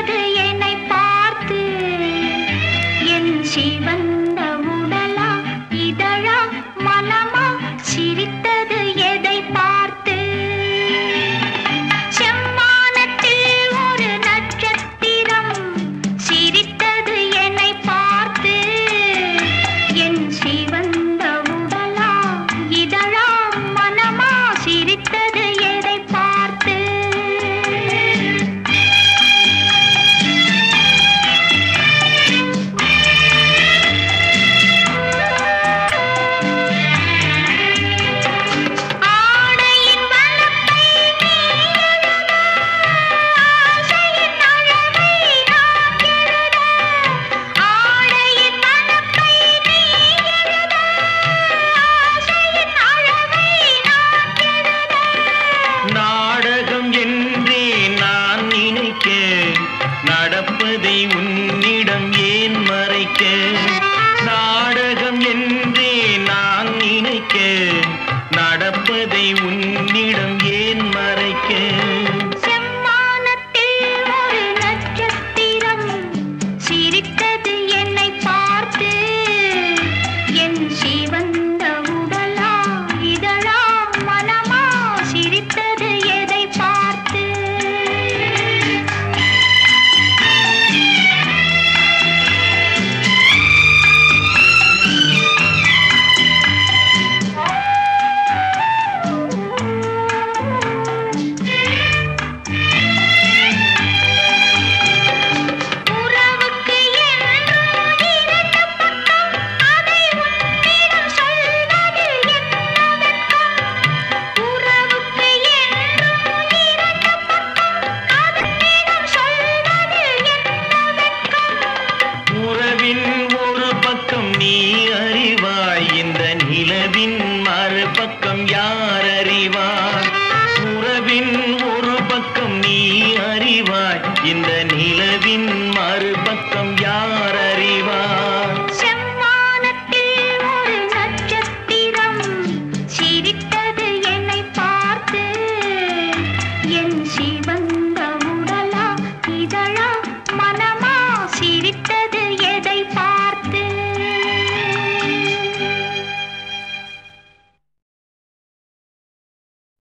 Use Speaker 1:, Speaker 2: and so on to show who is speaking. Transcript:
Speaker 1: என்னை பார்த்து என்
Speaker 2: சிவன் நடப்பதை உன்னிடம் ஏன் மறு யார் அறிவார்? உறவின் ஒரு பக்கம் நீ அறிவாய். இந்த நிலவின் மறுபக்கம் யார் அறிவார்?